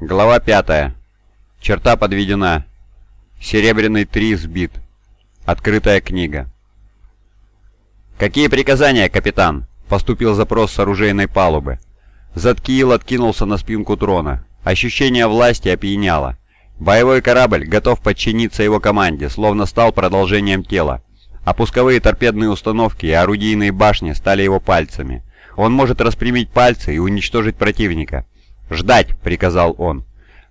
Глава 5. Черта подведена. Серебряный три сбит. Открытая книга. «Какие приказания, капитан?» — поступил запрос с оружейной палубы. Заткиил откинулся на спинку трона. Ощущение власти опьяняло. Боевой корабль готов подчиниться его команде, словно стал продолжением тела. А пусковые торпедные установки и орудийные башни стали его пальцами. Он может распрямить пальцы и уничтожить противника. «Ждать!» — приказал он.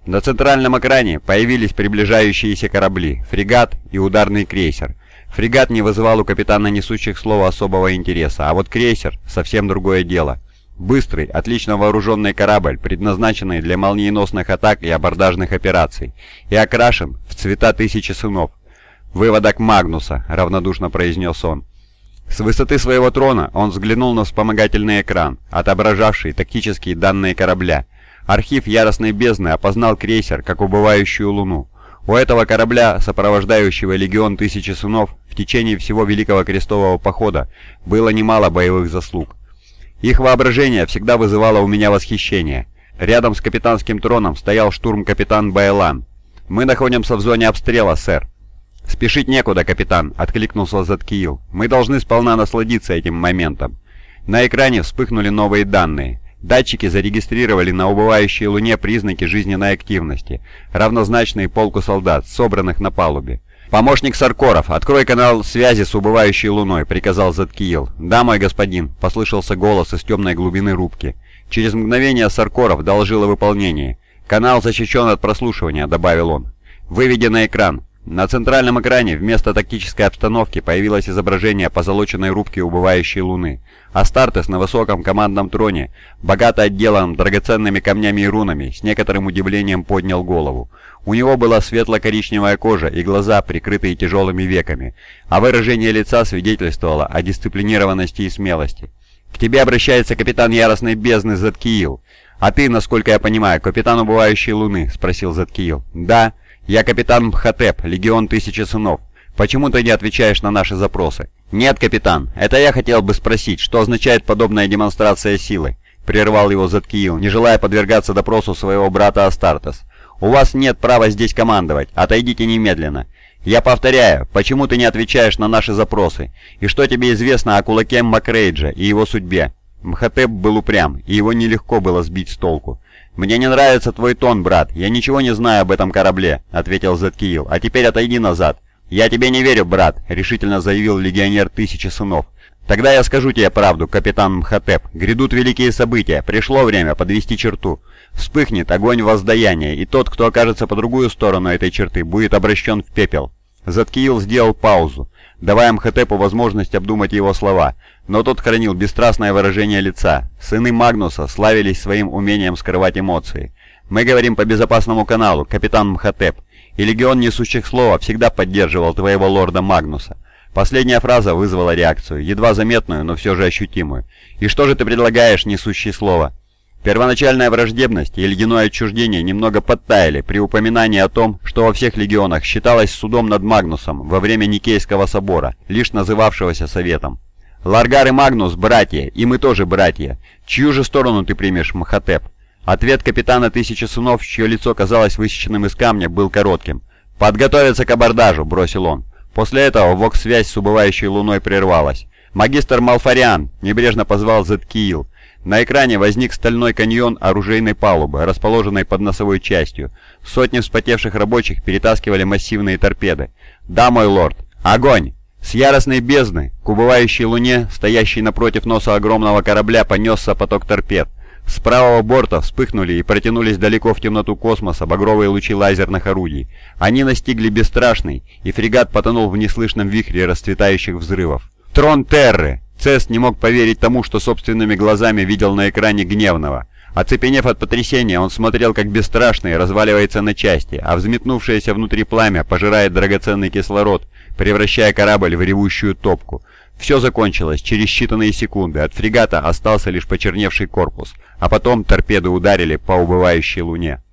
На центральном экране появились приближающиеся корабли, фрегат и ударный крейсер. Фрегат не вызывал у капитана несущих слова особого интереса, а вот крейсер — совсем другое дело. Быстрый, отлично вооруженный корабль, предназначенный для молниеносных атак и абордажных операций, и окрашен в цвета тысячи сынов. «Выводок Магнуса», — равнодушно произнес он. С высоты своего трона он взглянул на вспомогательный экран, отображавший тактические данные корабля, Архив Яростной Бездны опознал крейсер как убывающую луну. У этого корабля, сопровождающего легион Тысячи Сынов, в течение всего Великого Крестового Похода было немало боевых заслуг. Их воображение всегда вызывало у меня восхищение. Рядом с капитанским троном стоял штурм-капитан Байлан. «Мы находимся в зоне обстрела, сэр». «Спешить некуда, капитан», — откликнулся Заткиил. «Мы должны сполна насладиться этим моментом». На экране вспыхнули новые данные. Датчики зарегистрировали на убывающей Луне признаки жизненной активности, равнозначные полку солдат, собранных на палубе. «Помощник Саркоров, открой канал связи с убывающей Луной», — приказал Заткиил. «Да, мой господин», — послышался голос из темной глубины рубки. Через мгновение Саркоров доложил о выполнении. «Канал защищен от прослушивания», — добавил он. «Выведи на экран». На центральном экране вместо тактической обстановки появилось изображение позолоченной рубки убывающей Луны. Астартес на высоком командном троне, богато отделанном драгоценными камнями и рунами, с некоторым удивлением поднял голову. У него была светло-коричневая кожа и глаза, прикрытые тяжелыми веками, а выражение лица свидетельствовало о дисциплинированности и смелости. «К тебе обращается капитан Яростной Бездны Заткиил. А ты, насколько я понимаю, капитан убывающей Луны?» — спросил Заткиил. «Да». «Я капитан Мхотеп, Легион Тысячи Сынов. Почему ты не отвечаешь на наши запросы?» «Нет, капитан, это я хотел бы спросить, что означает подобная демонстрация силы?» Прервал его Заткиил, не желая подвергаться допросу своего брата Астартес. «У вас нет права здесь командовать, отойдите немедленно. Я повторяю, почему ты не отвечаешь на наши запросы? И что тебе известно о кулаке Макрейджа и его судьбе?» Мхотеп был упрям, и его нелегко было сбить с толку. «Мне не нравится твой тон, брат. Я ничего не знаю об этом корабле», — ответил Заткиил. «А теперь отойди назад». «Я тебе не верю, брат», — решительно заявил легионер Тысячи Сынов. «Тогда я скажу тебе правду, капитан Мхотеп. Грядут великие события. Пришло время подвести черту. Вспыхнет огонь воздаяния, и тот, кто окажется по другую сторону этой черты, будет обращен в пепел». Заткиил сделал паузу, давая Мхотепу возможность обдумать его слова, но тот хранил бесстрастное выражение лица. Сыны Магнуса славились своим умением скрывать эмоции. «Мы говорим по безопасному каналу, капитан Мхотеп, и Легион Несущих Слова всегда поддерживал твоего лорда Магнуса». Последняя фраза вызвала реакцию, едва заметную, но все же ощутимую. «И что же ты предлагаешь, несущий слово?» Первоначальная враждебность и ледяное отчуждение немного подтаяли при упоминании о том, что во всех легионах считалось судом над Магнусом во время Никейского собора, лишь называвшегося Советом. «Ларгар и Магнус – братья, и мы тоже братья. Чью же сторону ты примешь, Махотеп?» Ответ капитана Тысячи Сынов, чье лицо казалось высеченным из камня, был коротким. «Подготовиться к абордажу», – бросил он. После этого вокс-связь с убывающей луной прервалась. «Магистр Малфариан!» – небрежно позвал Зеткиил. На экране возник стальной каньон оружейной палубы, расположенной под носовой частью. Сотни вспотевших рабочих перетаскивали массивные торпеды. «Да, мой лорд! Огонь!» С яростной бездны, к убывающей луне, стоящей напротив носа огромного корабля, понесся поток торпед. С правого борта вспыхнули и протянулись далеко в темноту космоса багровые лучи лазерных орудий. Они настигли бесстрашный, и фрегат потонул в неслышном вихре расцветающих взрывов. «Трон Терры!» Цест не мог поверить тому, что собственными глазами видел на экране Гневного. Оцепенев от потрясения, он смотрел, как бесстрашный разваливается на части, а взметнувшееся внутри пламя пожирает драгоценный кислород, превращая корабль в ревущую топку. Все закончилось через считанные секунды, от фрегата остался лишь почерневший корпус, а потом торпеды ударили по убывающей луне.